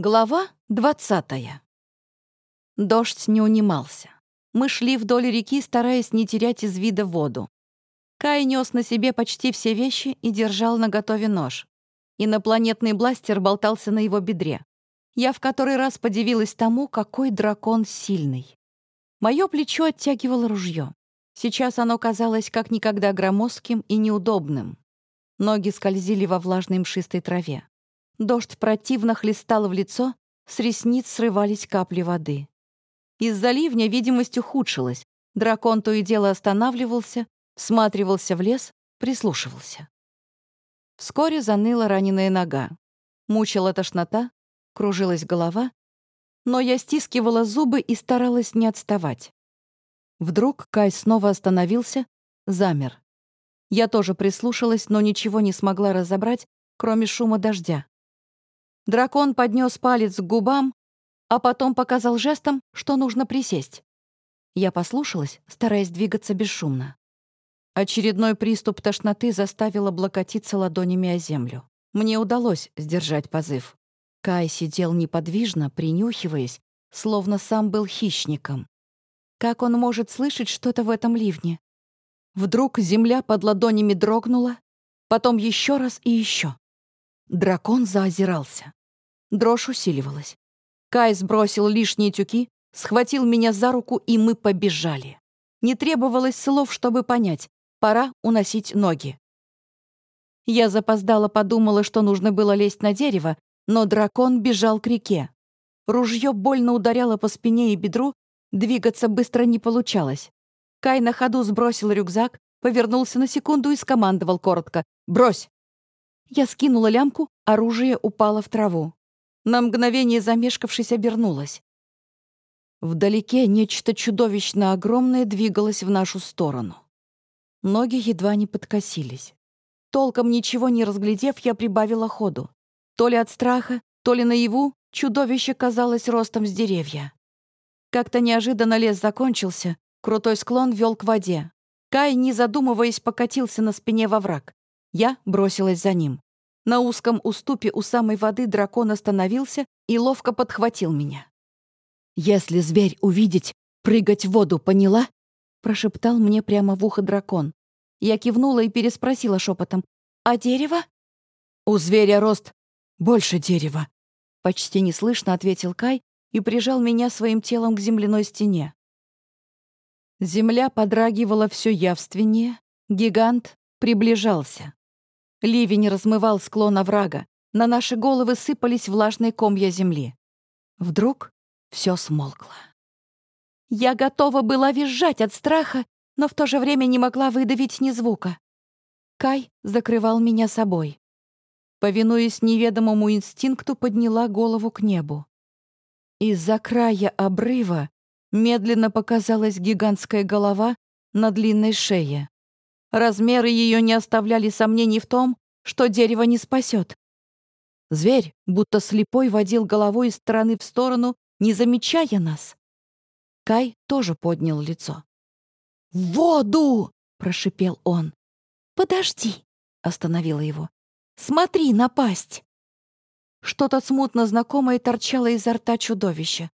Глава двадцатая. Дождь не унимался. Мы шли вдоль реки, стараясь не терять из вида воду. Кай нес на себе почти все вещи и держал на готове нож. Инопланетный бластер болтался на его бедре. Я в который раз подивилась тому, какой дракон сильный. Мое плечо оттягивало ружье. Сейчас оно казалось как никогда громоздким и неудобным. Ноги скользили во влажной мшистой траве. Дождь противно хлестал в лицо, с ресниц срывались капли воды. Из-за ливня видимость ухудшилась. Дракон то и дело останавливался, всматривался в лес, прислушивался. Вскоре заныла раненая нога. Мучила тошнота, кружилась голова, но я стискивала зубы и старалась не отставать. Вдруг Кай снова остановился, замер. Я тоже прислушалась, но ничего не смогла разобрать, кроме шума дождя. Дракон поднес палец к губам, а потом показал жестом, что нужно присесть. Я послушалась, стараясь двигаться бесшумно. Очередной приступ тошноты заставил облокотиться ладонями о землю. Мне удалось сдержать позыв. Кай сидел неподвижно, принюхиваясь, словно сам был хищником. Как он может слышать что-то в этом ливне? Вдруг земля под ладонями дрогнула, потом еще раз и еще. Дракон заозирался. Дрожь усиливалась. Кай сбросил лишние тюки, схватил меня за руку, и мы побежали. Не требовалось слов, чтобы понять. Пора уносить ноги. Я запоздала подумала, что нужно было лезть на дерево, но дракон бежал к реке. Ружье больно ударяло по спине и бедру, двигаться быстро не получалось. Кай на ходу сбросил рюкзак, повернулся на секунду и скомандовал коротко «Брось!». Я скинула лямку, оружие упало в траву. На мгновение замешкавшись, обернулась. Вдалеке нечто чудовищно огромное двигалось в нашу сторону. Ноги едва не подкосились. Толком ничего не разглядев, я прибавила ходу. То ли от страха, то ли наяву, чудовище казалось ростом с деревья. Как-то неожиданно лес закончился, крутой склон вел к воде. Кай, не задумываясь, покатился на спине во враг. Я бросилась за ним. На узком уступе у самой воды дракон остановился и ловко подхватил меня. «Если зверь увидеть, прыгать в воду, поняла?» прошептал мне прямо в ухо дракон. Я кивнула и переспросила шепотом. «А дерево?» «У зверя рост больше дерева», — почти неслышно ответил Кай и прижал меня своим телом к земляной стене. Земля подрагивала все явственнее, гигант приближался. Ливень размывал склон оврага, на наши головы сыпались влажные комья земли. Вдруг все смолкло. Я готова была визжать от страха, но в то же время не могла выдавить ни звука. Кай закрывал меня собой. Повинуясь неведомому инстинкту, подняла голову к небу. Из-за края обрыва медленно показалась гигантская голова на длинной шее. Размеры ее не оставляли сомнений в том, что дерево не спасет. Зверь, будто слепой, водил головой из стороны в сторону, не замечая нас. Кай тоже поднял лицо. «Воду!» — прошипел он. «Подожди!» — остановила его. «Смотри, напасть!» Что-то смутно знакомое торчало изо рта чудовища.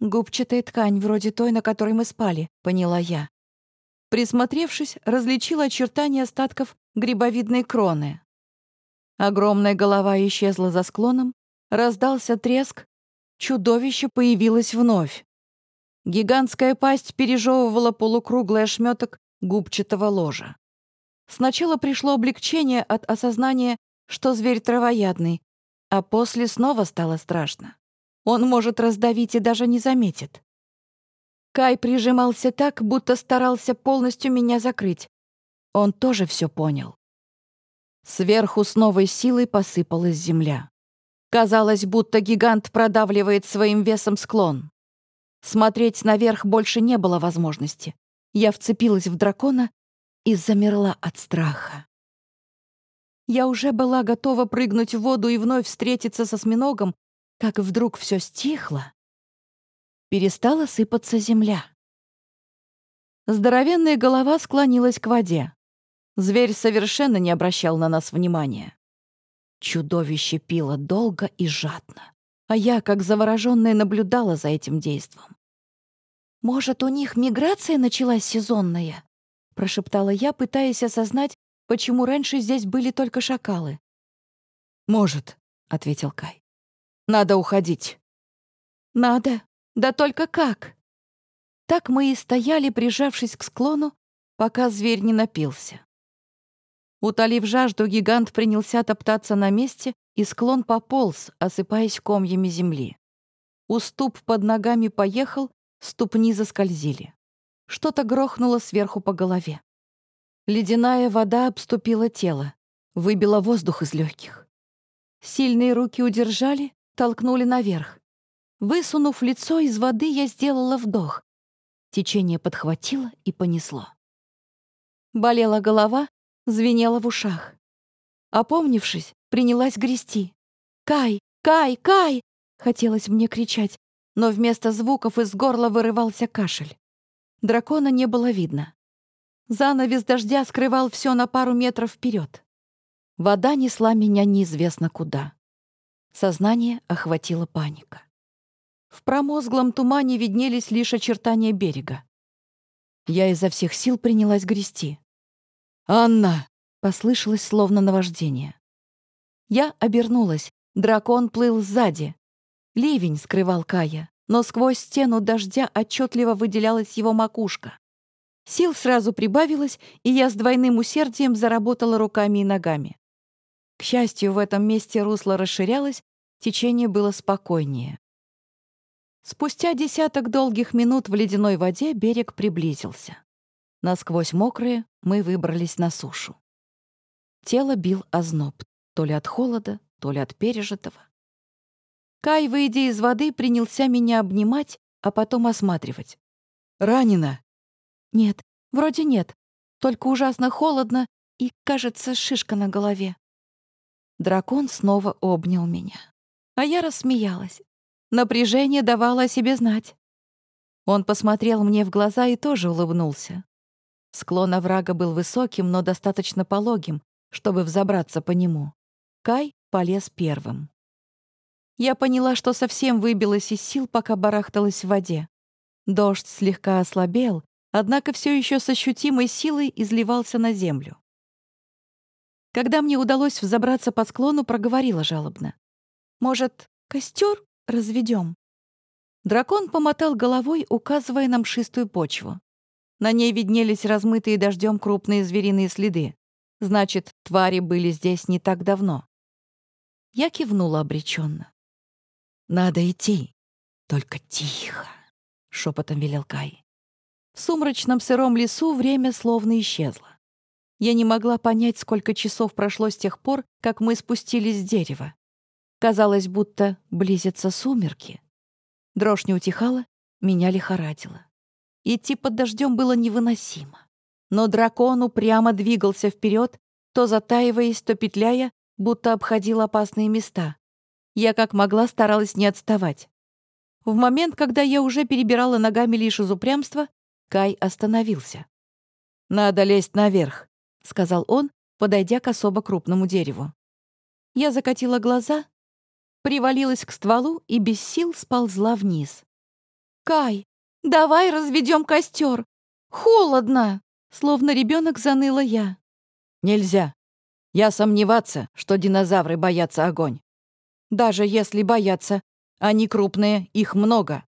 «Губчатая ткань, вроде той, на которой мы спали», — поняла я. Присмотревшись, различила очертания остатков грибовидной кроны. Огромная голова исчезла за склоном, раздался треск, чудовище появилось вновь. Гигантская пасть пережевывала полукруглый ошметок губчатого ложа. Сначала пришло облегчение от осознания, что зверь травоядный, а после снова стало страшно. Он может раздавить и даже не заметит. Кай прижимался так, будто старался полностью меня закрыть. Он тоже все понял. Сверху с новой силой посыпалась земля. Казалось, будто гигант продавливает своим весом склон. Смотреть наверх больше не было возможности. Я вцепилась в дракона и замерла от страха. Я уже была готова прыгнуть в воду и вновь встретиться со осьминогом, как вдруг все стихло, перестала сыпаться земля. Здоровенная голова склонилась к воде. Зверь совершенно не обращал на нас внимания. Чудовище пило долго и жадно. а я, как заворожённая, наблюдала за этим действом. «Может, у них миграция началась сезонная?» — прошептала я, пытаясь осознать, почему раньше здесь были только шакалы. «Может», — ответил Кай. «Надо уходить». «Надо? Да только как?» Так мы и стояли, прижавшись к склону, пока зверь не напился. Утолив жажду, гигант принялся топтаться на месте, и склон пополз, осыпаясь комьями земли. Уступ под ногами поехал, ступни заскользили. Что-то грохнуло сверху по голове. Ледяная вода обступила тело, выбила воздух из легких. Сильные руки удержали, толкнули наверх. Высунув лицо из воды, я сделала вдох. Течение подхватило и понесло. Болела голова, звенела в ушах. Опомнившись, принялась грести. «Кай! Кай! Кай!» Хотелось мне кричать, но вместо звуков из горла вырывался кашель. Дракона не было видно. Занавес дождя скрывал все на пару метров вперед. Вода несла меня неизвестно куда. Сознание охватила паника. В промозглом тумане виднелись лишь очертания берега. Я изо всех сил принялась грести. «Анна!» — послышалось словно наваждение. Я обернулась. Дракон плыл сзади. Ливень скрывал Кая, но сквозь стену дождя отчетливо выделялась его макушка. Сил сразу прибавилось, и я с двойным усердием заработала руками и ногами. К счастью, в этом месте русло расширялось, течение было спокойнее. Спустя десяток долгих минут в ледяной воде берег приблизился. Насквозь мокрые мы выбрались на сушу. Тело бил озноб, то ли от холода, то ли от пережитого. Кай, выйдя из воды, принялся меня обнимать, а потом осматривать. «Ранена?» «Нет, вроде нет. Только ужасно холодно и, кажется, шишка на голове». Дракон снова обнял меня. А я рассмеялась. Напряжение давало о себе знать. Он посмотрел мне в глаза и тоже улыбнулся. Склон оврага был высоким, но достаточно пологим, чтобы взобраться по нему. Кай полез первым. Я поняла, что совсем выбилась из сил, пока барахталась в воде. Дождь слегка ослабел, однако все еще с ощутимой силой изливался на землю. Когда мне удалось взобраться по склону, проговорила жалобно. «Может, костер разведем. Дракон помотал головой, указывая на мшистую почву. На ней виднелись размытые дождем крупные звериные следы. Значит, твари были здесь не так давно. Я кивнула обреченно. «Надо идти, только тихо», — шепотом велел Кай. В сумрачном сыром лесу время словно исчезло. Я не могла понять, сколько часов прошло с тех пор, как мы спустились с дерева. Казалось, будто близятся сумерки. Дрожь не утихала, меня лихорадило. Идти под дождем было невыносимо. Но дракон упрямо двигался вперед, то затаиваясь, то петляя, будто обходил опасные места. Я как могла старалась не отставать. В момент, когда я уже перебирала ногами лишь из упрямства, Кай остановился. «Надо лезть наверх», — сказал он, подойдя к особо крупному дереву. Я закатила глаза привалилась к стволу и без сил сползла вниз. «Кай, давай разведем костер! Холодно!» Словно ребенок заныла я. «Нельзя. Я сомневаться, что динозавры боятся огонь. Даже если боятся, они крупные, их много.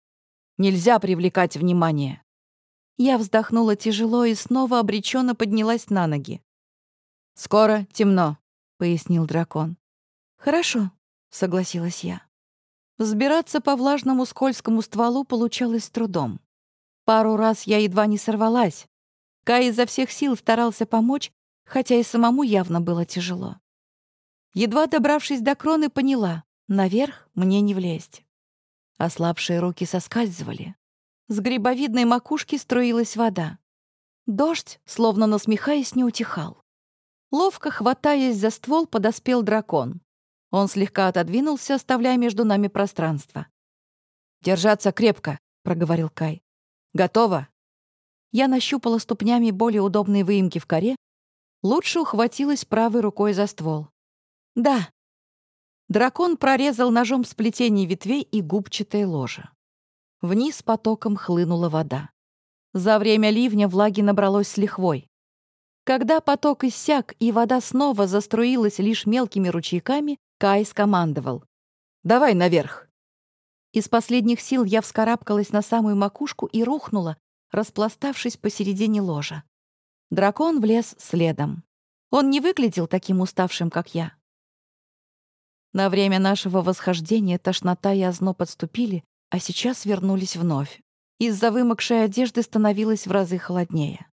Нельзя привлекать внимание». Я вздохнула тяжело и снова обреченно поднялась на ноги. «Скоро темно», — пояснил дракон. «Хорошо», — согласилась я. Взбираться по влажному скользкому стволу получалось с трудом. Пару раз я едва не сорвалась. Кай изо всех сил старался помочь, хотя и самому явно было тяжело. Едва добравшись до кроны, поняла — наверх мне не влезть. Ослабшие руки соскальзывали. С грибовидной макушки струилась вода. Дождь, словно насмехаясь, не утихал. Ловко хватаясь за ствол, подоспел дракон. Он слегка отодвинулся, оставляя между нами пространство. «Держаться крепко», — проговорил Кай. «Готово?» Я нащупала ступнями более удобные выемки в коре, лучше ухватилась правой рукой за ствол. «Да». Дракон прорезал ножом сплетение ветвей и губчатое ложе. Вниз потоком хлынула вода. За время ливня влаги набралось с лихвой. Когда поток иссяк и вода снова заструилась лишь мелкими ручейками, Кай скомандовал. «Давай наверх!» Из последних сил я вскарабкалась на самую макушку и рухнула, распластавшись посередине ложа. Дракон влез следом. Он не выглядел таким уставшим, как я. На время нашего восхождения тошнота и озноб подступили, а сейчас вернулись вновь. Из-за вымокшей одежды становилось в разы холоднее.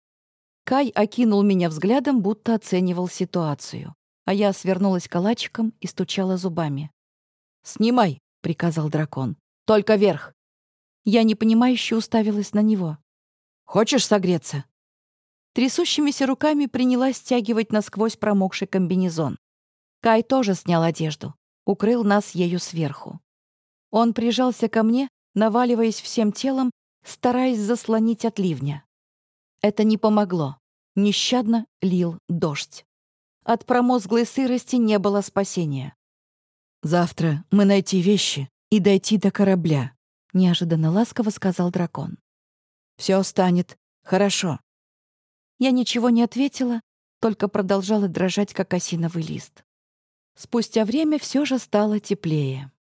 Кай окинул меня взглядом, будто оценивал ситуацию, а я свернулась калачиком и стучала зубами. «Снимай!» — приказал дракон. «Только вверх!» Я непонимающе уставилась на него. «Хочешь согреться?» Трясущимися руками принялась стягивать насквозь промокший комбинезон. Кай тоже снял одежду, укрыл нас ею сверху. Он прижался ко мне, наваливаясь всем телом, стараясь заслонить от ливня. Это не помогло. Нещадно лил дождь. От промозглой сырости не было спасения. «Завтра мы найти вещи и дойти до корабля», — неожиданно ласково сказал дракон. Все станет хорошо». Я ничего не ответила, только продолжала дрожать, как осиновый лист. Спустя время все же стало теплее.